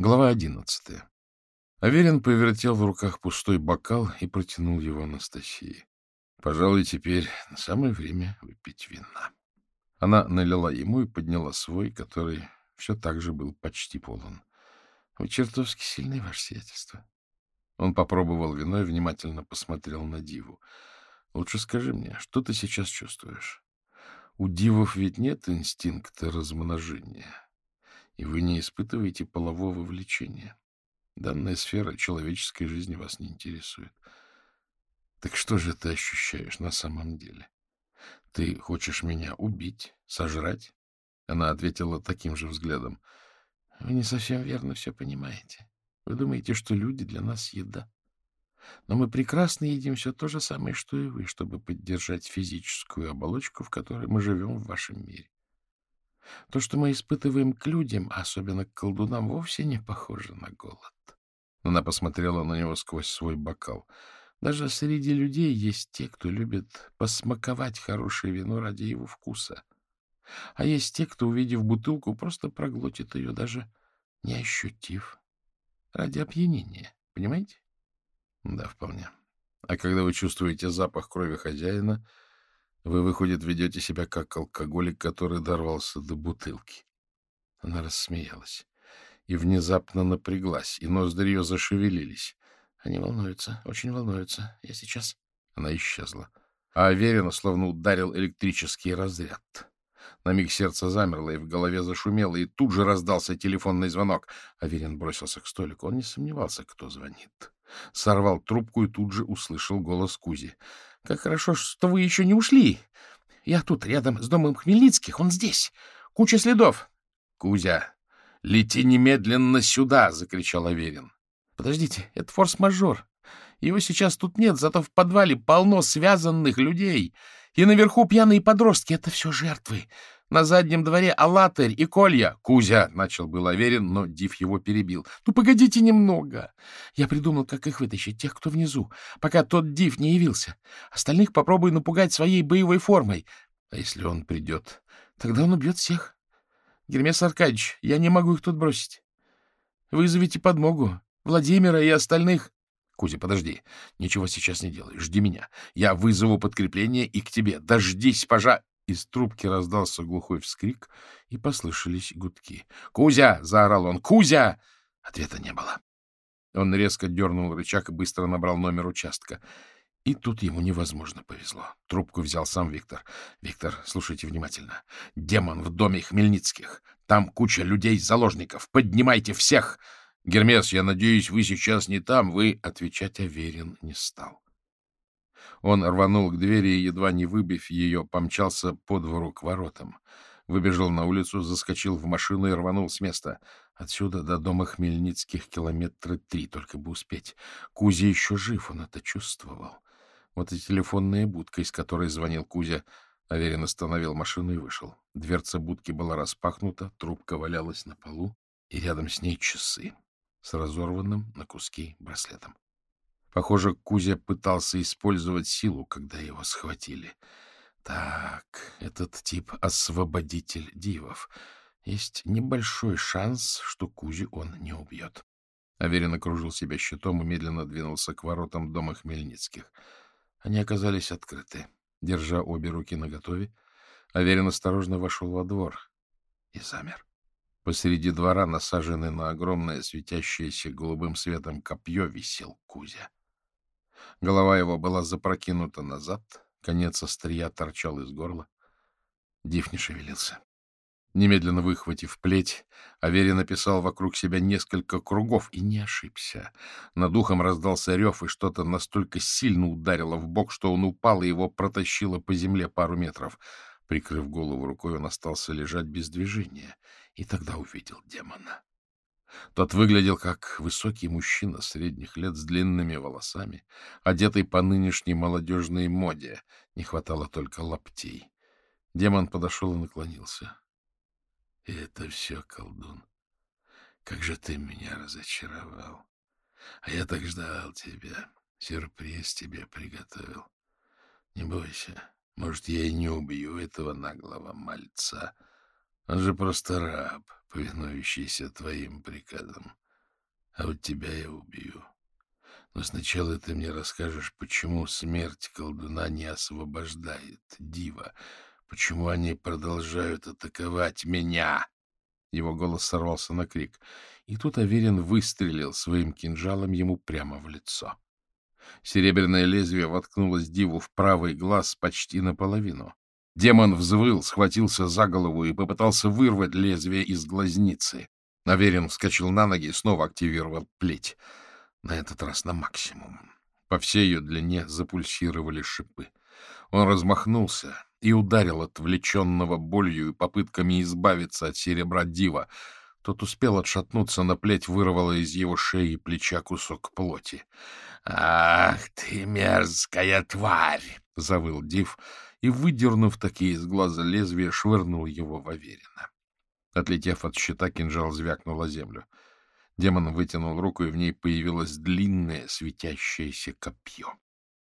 Глава одиннадцатая. Аверин повертел в руках пустой бокал и протянул его Анастасии. Пожалуй, теперь самое время выпить вина. Она налила ему и подняла свой, который все так же был почти полон. — Вы чертовски сильное ваше сиятельство. Он попробовал вино и внимательно посмотрел на Диву. — Лучше скажи мне, что ты сейчас чувствуешь? У дивов ведь нет инстинкта размножения, и вы не испытываете полового влечения. Данная сфера человеческой жизни вас не интересует. Так что же ты ощущаешь на самом деле? Ты хочешь меня убить, сожрать? Она ответила таким же взглядом. Вы не совсем верно все понимаете. Вы думаете, что люди для нас еда. Но мы прекрасно едим все то же самое, что и вы, чтобы поддержать физическую оболочку, в которой мы живем в вашем мире. То, что мы испытываем к людям, а особенно к колдунам, вовсе не похоже на голод. Она посмотрела на него сквозь свой бокал. Даже среди людей есть те, кто любит посмаковать хорошее вино ради его вкуса. А есть те, кто, увидев бутылку, просто проглотит ее, даже не ощутив. Ради опьянения, понимаете? Да, вполне. А когда вы чувствуете запах крови хозяина, вы, выходит, ведете себя как алкоголик, который дорвался до бутылки. Она рассмеялась и внезапно напряглась, и ноздри ее зашевелились. Они волнуются, очень волнуются. Я сейчас... Она исчезла. А Аверина словно ударил электрический разряд. На миг сердце замерло, и в голове зашумело, и тут же раздался телефонный звонок. Аверин бросился к столику. Он не сомневался, кто звонит. Сорвал трубку и тут же услышал голос Кузи. — Как хорошо, что вы еще не ушли. Я тут, рядом с домом Хмельницких. Он здесь. Куча следов. — Кузя, лети немедленно сюда! — закричал Аверин. — Подождите, это форс-мажор. Его сейчас тут нет, зато в подвале полно связанных людей. И наверху пьяные подростки — это все жертвы. На заднем дворе Алатырь и Колья. Кузя, — начал был уверен, но Див его перебил. Ну, погодите немного. Я придумал, как их вытащить, тех, кто внизу, пока тот Див не явился. Остальных попробую напугать своей боевой формой. А если он придет, тогда он убьет всех. Гермес Аркадьевич, я не могу их тут бросить. Вызовите подмогу. Владимира и остальных. Кузя, подожди. Ничего сейчас не делай. Жди меня. Я вызову подкрепление и к тебе. Дождись, пожа... Из трубки раздался глухой вскрик, и послышались гудки. «Кузя!» — заорал он. «Кузя!» Ответа не было. Он резко дернул рычаг и быстро набрал номер участка. И тут ему невозможно повезло. Трубку взял сам Виктор. «Виктор, слушайте внимательно. Демон в доме Хмельницких. Там куча людей-заложников. Поднимайте всех!» «Гермес, я надеюсь, вы сейчас не там, вы...» Отвечать Аверин не стал. Он рванул к двери и, едва не выбив ее, помчался по двору к воротам. Выбежал на улицу, заскочил в машину и рванул с места. Отсюда до дома Хмельницких километра три, только бы успеть. Кузя еще жив, он это чувствовал. Вот и телефонная будка, из которой звонил Кузя. Аверин остановил машину и вышел. Дверца будки была распахнута, трубка валялась на полу, и рядом с ней часы с разорванным на куски браслетом. Похоже, Кузя пытался использовать силу, когда его схватили. Так, этот тип — освободитель дивов. Есть небольшой шанс, что Кузю он не убьет. Аверин окружил себя щитом и медленно двинулся к воротам дома Хмельницких. Они оказались открыты. Держа обе руки наготове, Аверин осторожно вошел во двор и замер. Посреди двора, насаженный на огромное светящееся голубым светом копье, висел Кузя. Голова его была запрокинута назад, конец острия торчал из горла. Див не шевелился. Немедленно выхватив плеть, Аверин написал вокруг себя несколько кругов и не ошибся. Над ухом раздался рев, и что-то настолько сильно ударило в бок, что он упал, и его протащило по земле пару метров. Прикрыв голову рукой, он остался лежать без движения — и тогда увидел демона. Тот выглядел как высокий мужчина средних лет с длинными волосами, одетый по нынешней молодежной моде. Не хватало только лаптей. Демон подошел и наклонился. — Это все, колдун. Как же ты меня разочаровал. А я так ждал тебя. Сюрприз тебе приготовил. Не бойся, может, я и не убью этого наглого мальца, он же просто раб, повинующийся твоим приказам. а вот тебя я убью. Но сначала ты мне расскажешь, почему смерть колдуна не освобождает дива, почему они продолжают атаковать меня. Его голос сорвался на крик, и тут Аверин выстрелил своим кинжалом ему прямо в лицо. Серебряное лезвие воткнулось диву в правый глаз почти наполовину. Демон взвыл, схватился за голову и попытался вырвать лезвие из глазницы. Аверин вскочил на ноги и снова активировал плеть на этот раз на максимум. По всей ее длине запульсировали шипы. Он размахнулся и ударил отвлеченного болью и попытками избавиться от серебра дива. Тот успел отшатнуться, на плеть вырвала из его шеи и плеча кусок плоти. — Ах ты, мерзкая тварь! — завыл див и, выдернув такие из глаза лезвия, швырнул его в Аверина. Отлетев от щита, кинжал звякнул о землю. Демон вытянул руку, и в ней появилось длинное светящееся копье.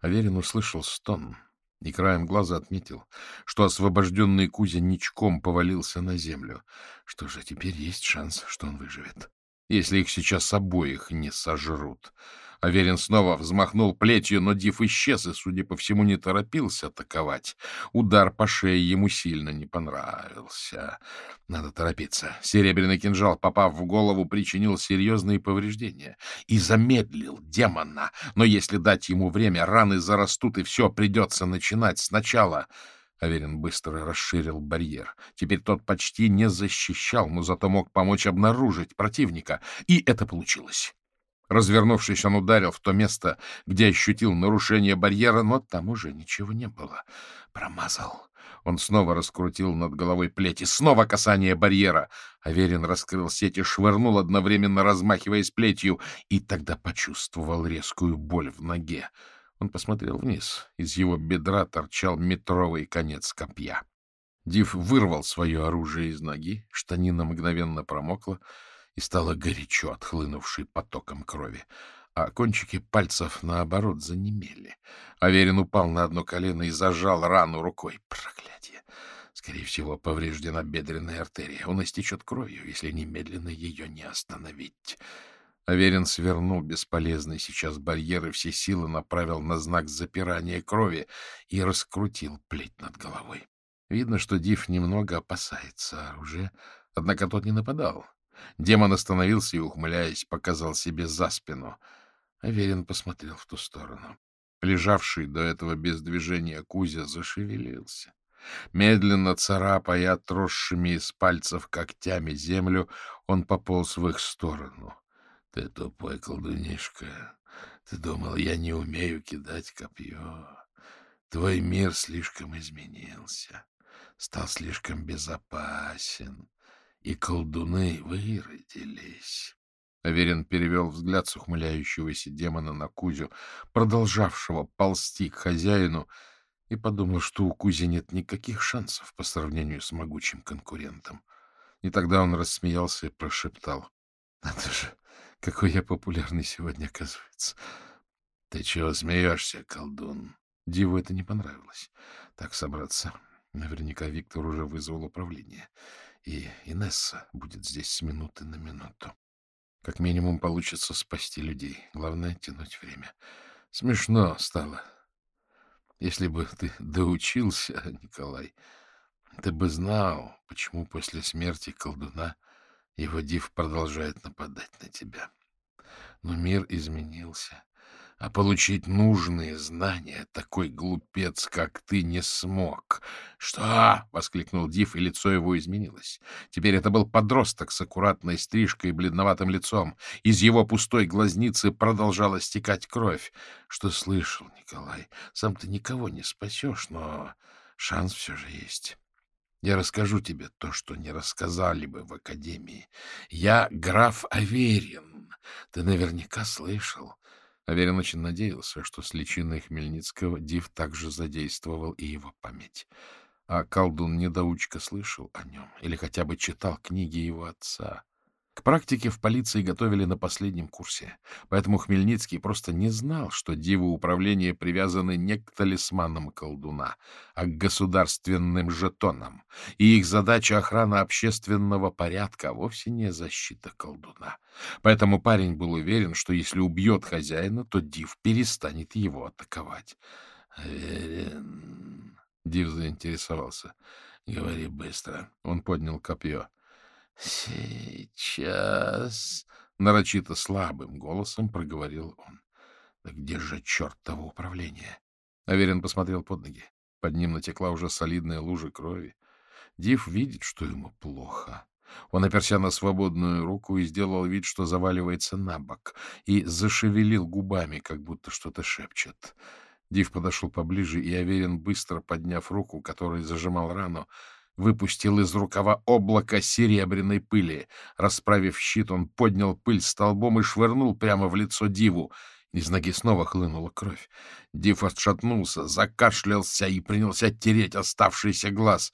Аверин услышал стон и краем глаза отметил, что освобожденный Кузя ничком повалился на землю. Что же, теперь есть шанс, что он выживет, если их сейчас обоих не сожрут. Аверин снова взмахнул плетью, но Див исчез и, судя по всему, не торопился атаковать. Удар по шее ему сильно не понравился. Надо торопиться. Серебряный кинжал, попав в голову, причинил серьезные повреждения и замедлил демона. Но если дать ему время, раны зарастут, и все придется начинать сначала. Аверин быстро расширил барьер. Теперь тот почти не защищал, но зато мог помочь обнаружить противника. И это получилось. Развернувшись, он ударил в то место, где ощутил нарушение барьера, но там уже ничего не было. Промазал. Он снова раскрутил над головой плети. Снова касание барьера. Аверин раскрыл сеть и швырнул, одновременно размахиваясь плетью, и тогда почувствовал резкую боль в ноге. Он посмотрел вниз. Из его бедра торчал метровый конец копья. Див вырвал свое оружие из ноги, штанина мгновенно промокла, и стало горячо, отхлынувшей потоком крови, а кончики пальцев, наоборот, занемели. Аверин упал на одно колено и зажал рану рукой. Проклятие! Скорее всего, повреждена бедренная артерия. Он истечет кровью, если немедленно ее не остановить. Аверин свернул бесполезный сейчас барьер и все силы направил на знак запирания крови и раскрутил плеть над головой. Видно, что Див немного опасается оружия, однако тот не нападал. Демон остановился и, ухмыляясь, показал себе за спину. Аверин посмотрел в ту сторону. Лежавший до этого без движения Кузя зашевелился. Медленно царапая отросшими из пальцев когтями землю, он пополз в их сторону. — Ты тупой колдунишка. Ты думал, я не умею кидать копье. Твой мир слишком изменился, стал слишком безопасен и колдуны выродились. Аверин перевел взгляд с ухмыляющегося демона на Кузю, продолжавшего ползти к хозяину, и подумал, что у Кузи нет никаких шансов по сравнению с могучим конкурентом. И тогда он рассмеялся и прошептал. — Надо же, какой я популярный сегодня, оказывается. — Ты чего смеешься, колдун? Диву это не понравилось. Так собраться. Наверняка Виктор уже вызвал управление и Инесса будет здесь с минуты на минуту. Как минимум получится спасти людей. Главное — тянуть время. Смешно стало. Если бы ты доучился, Николай, ты бы знал, почему после смерти колдуна его див продолжает нападать на тебя. Но мир изменился а получить нужные знания такой глупец, как ты, не смог. — Что? — воскликнул Див, и лицо его изменилось. Теперь это был подросток с аккуратной стрижкой и бледноватым лицом. Из его пустой глазницы продолжала стекать кровь. — Что слышал, Николай? Сам ты никого не спасешь, но шанс все же есть. Я расскажу тебе то, что не рассказали бы в Академии. Я граф Аверин. Ты наверняка слышал. Аверин очень надеялся, что с личиной Хмельницкого Див также задействовал и его память. А колдун-недоучка слышал о нем или хотя бы читал книги его отца. К практике в полиции готовили на последнем курсе, поэтому Хмельницкий просто не знал, что дивы управления привязаны не к талисманам колдуна, а к государственным жетонам, и их задача — охрана общественного порядка, а вовсе не защита колдуна. Поэтому парень был уверен, что если убьет хозяина, то див перестанет его атаковать. «Уверен...» — Див заинтересовался. «Говори быстро». Он поднял копье. «Сейчас...» — нарочито слабым голосом проговорил он. «Да где же чертово управление?» Аверин посмотрел под ноги. Под ним натекла уже солидная лужа крови. Див видит, что ему плохо. Он оперся на свободную руку и сделал вид, что заваливается на бок, и зашевелил губами, как будто что-то шепчет. Див подошел поближе, и Аверин, быстро подняв руку, которой зажимал рану, выпустил из рукава облако серебряной пыли. Расправив щит, он поднял пыль столбом и швырнул прямо в лицо Диву. Из ноги снова хлынула кровь. Див отшатнулся, закашлялся и принялся тереть оставшийся глаз.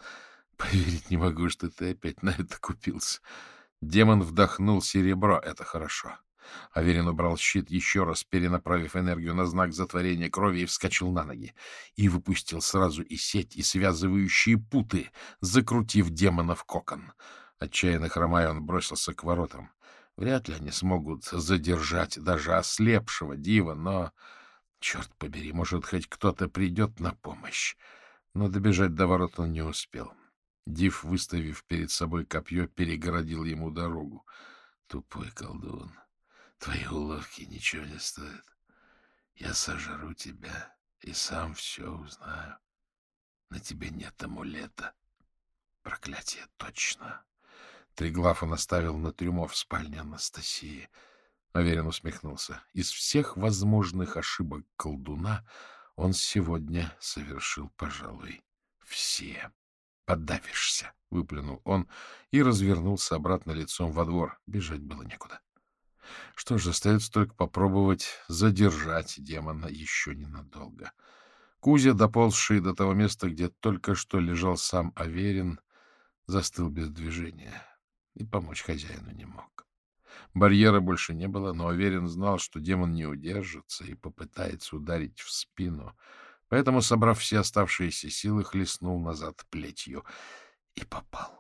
Поверить не могу, что ты опять на это купился. Демон вдохнул серебро. Это хорошо. Аверин убрал щит, еще раз перенаправив энергию на знак затворения крови, и вскочил на ноги. И выпустил сразу и сеть, и связывающие путы, закрутив демона в кокон. Отчаянно хромая, он бросился к воротам. Вряд ли они смогут задержать даже ослепшего дива, но, черт побери, может, хоть кто-то придет на помощь. Но добежать до ворот он не успел. Див, выставив перед собой копье, перегородил ему дорогу. Тупой колдун. Твои уловки ничего не стоят. Я сожру тебя и сам все узнаю. На тебе нет амулета. Проклятие, точно. Триглав он оставил на трюмо в спальне Анастасии. Аверин усмехнулся. Из всех возможных ошибок колдуна он сегодня совершил, пожалуй, все. «Подавишься!» — выплюнул он и развернулся обратно лицом во двор. Бежать было некуда. Что же, остается только попробовать задержать демона еще ненадолго. Кузя, доползший до того места, где только что лежал сам Аверин, застыл без движения и помочь хозяину не мог. Барьера больше не было, но Аверин знал, что демон не удержится и попытается ударить в спину, поэтому, собрав все оставшиеся силы, хлестнул назад плетью и попал.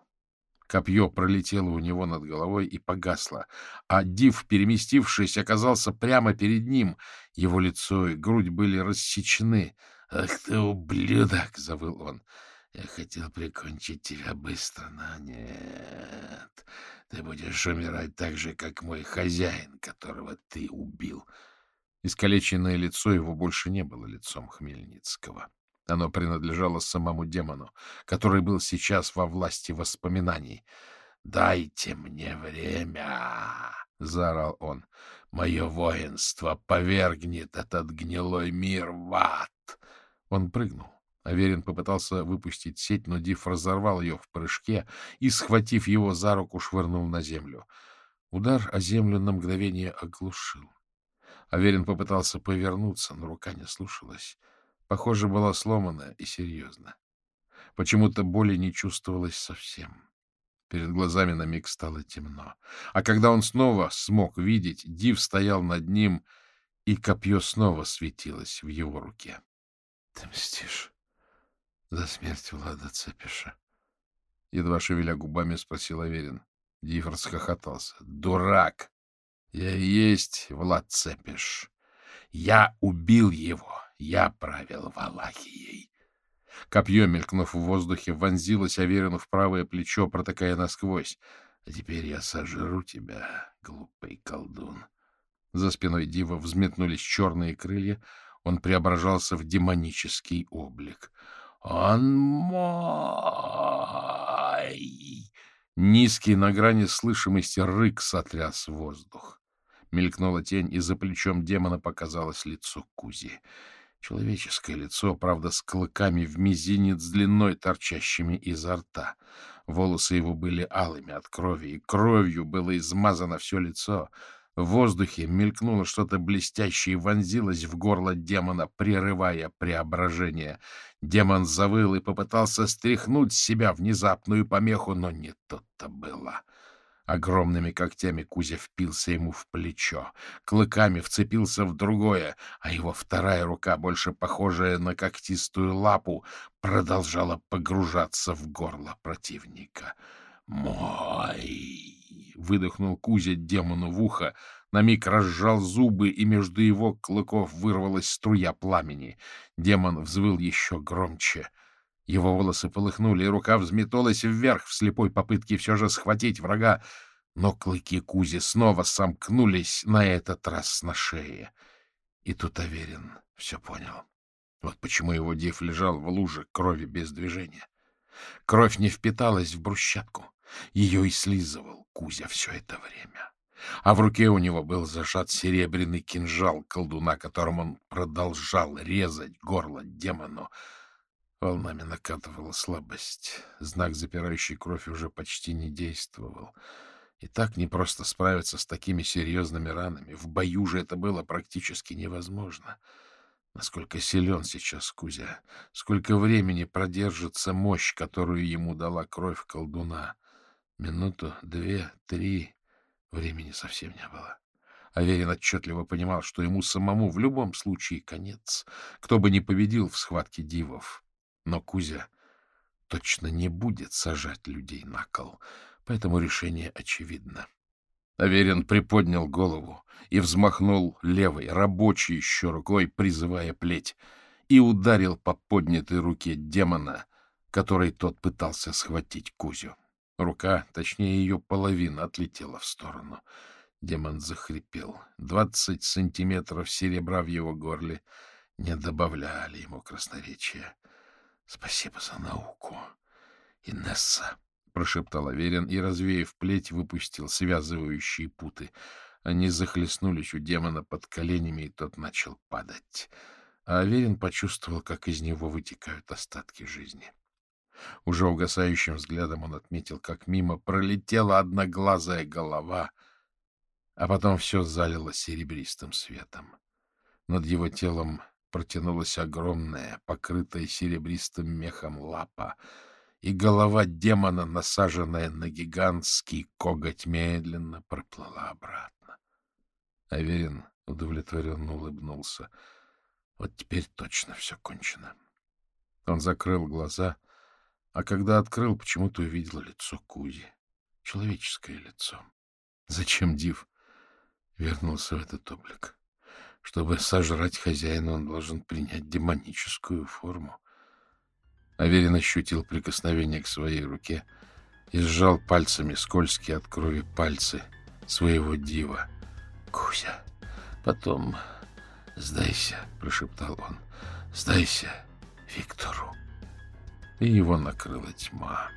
Копье пролетело у него над головой и погасло, а Див, переместившись, оказался прямо перед ним. Его лицо и грудь были рассечены. — Ах ты, ублюдок! — завыл он. — Я хотел прикончить тебя быстро, но нет. Ты будешь умирать так же, как мой хозяин, которого ты убил. Искалеченное лицо его больше не было лицом Хмельницкого. Оно принадлежало самому демону, который был сейчас во власти воспоминаний. «Дайте мне время!» — заорал он. «Мое воинство повергнет этот гнилой мир в ад!» Он прыгнул. Аверин попытался выпустить сеть, но Диф разорвал ее в прыжке и, схватив его за руку, швырнул на землю. Удар о землю на мгновение оглушил. Аверин попытался повернуться, но рука не слушалась. Похоже, была сломана и серьезно. Почему-то боли не чувствовалось совсем. Перед глазами на миг стало темно. А когда он снова смог видеть, Див стоял над ним, и копье снова светилось в его руке. — Ты мстишь за смерть Влада Цепиша? Едва шевеля губами, спросил Аверин. Див расхохотался. — Дурак! Я и есть Влад Цепиш. Я убил его. Я правил Валахией. Копье, мелькнув в воздухе, вонзилось Аверину в правое плечо, протыкая насквозь. А теперь я сожру тебя, глупый колдун. За спиной Дива взметнулись черные крылья. Он преображался в демонический облик. «Он мой!» Низкий на грани слышимости рык сотряс воздух. Мелькнула тень, и за плечом демона показалось лицо Кузи. Человеческое лицо, правда, с клыками в мизинец длиной, торчащими изо рта. Волосы его были алыми от крови, и кровью было измазано все лицо. В воздухе мелькнуло что-то блестящее и вонзилось в горло демона, прерывая преображение. Демон завыл и попытался стряхнуть с себя внезапную помеху, но не тут-то было. Огромными когтями Кузя впился ему в плечо, клыками вцепился в другое, а его вторая рука, больше похожая на когтистую лапу, продолжала погружаться в горло противника. «Мой!» — выдохнул Кузя демону в ухо, на миг разжал зубы, и между его клыков вырвалась струя пламени. Демон взвыл еще громче. Его волосы полыхнули, и рука взметнулась вверх в слепой попытке все же схватить врага, но клыки Кузи снова сомкнулись на этот раз на шее. И тут Аверин все понял. Вот почему его див лежал в луже крови без движения. Кровь не впиталась в брусчатку. Ее и слизывал Кузя все это время а в руке у него был зажат серебряный кинжал колдуна, которым он продолжал резать горло демону. Волнами накатывала слабость. Знак, запирающий кровь, уже почти не действовал. И так не просто справиться с такими серьезными ранами. В бою же это было практически невозможно. Насколько силен сейчас Кузя, сколько времени продержится мощь, которую ему дала кровь колдуна. Минуту, две, три... Времени совсем не было. Аверин отчетливо понимал, что ему самому в любом случае конец, кто бы ни победил в схватке дивов. Но Кузя точно не будет сажать людей на кол, поэтому решение очевидно. Аверин приподнял голову и взмахнул левой, рабочей еще рукой, призывая плеть, и ударил по поднятой руке демона, которой тот пытался схватить Кузю. Рука, точнее ее половина, отлетела в сторону. Демон захрипел. Двадцать сантиметров серебра в его горле не добавляли ему красноречия. — Спасибо за науку, Инесса, — прошептал Аверин и, развеяв плеть, выпустил связывающие путы. Они захлестнулись у демона под коленями, и тот начал падать. А Аверин почувствовал, как из него вытекают остатки жизни. Уже угасающим взглядом он отметил, как мимо пролетела одноглазая голова, а потом все залило серебристым светом. Над его телом протянулась огромная, покрытая серебристым мехом лапа, и голова демона, насаженная на гигантский коготь, медленно проплыла обратно. Аверин удовлетворенно улыбнулся. Вот теперь точно все кончено. Он закрыл глаза — а когда открыл, почему-то увидел лицо Кузи. Человеческое лицо. Зачем Див вернулся в этот облик? Чтобы сожрать хозяина, он должен принять демоническую форму. Аверин ощутил прикосновение к своей руке и сжал пальцами скользкие от крови пальцы своего дива. — Кузя, потом сдайся, — прошептал он, — сдайся Виктору и его накрыла тьма.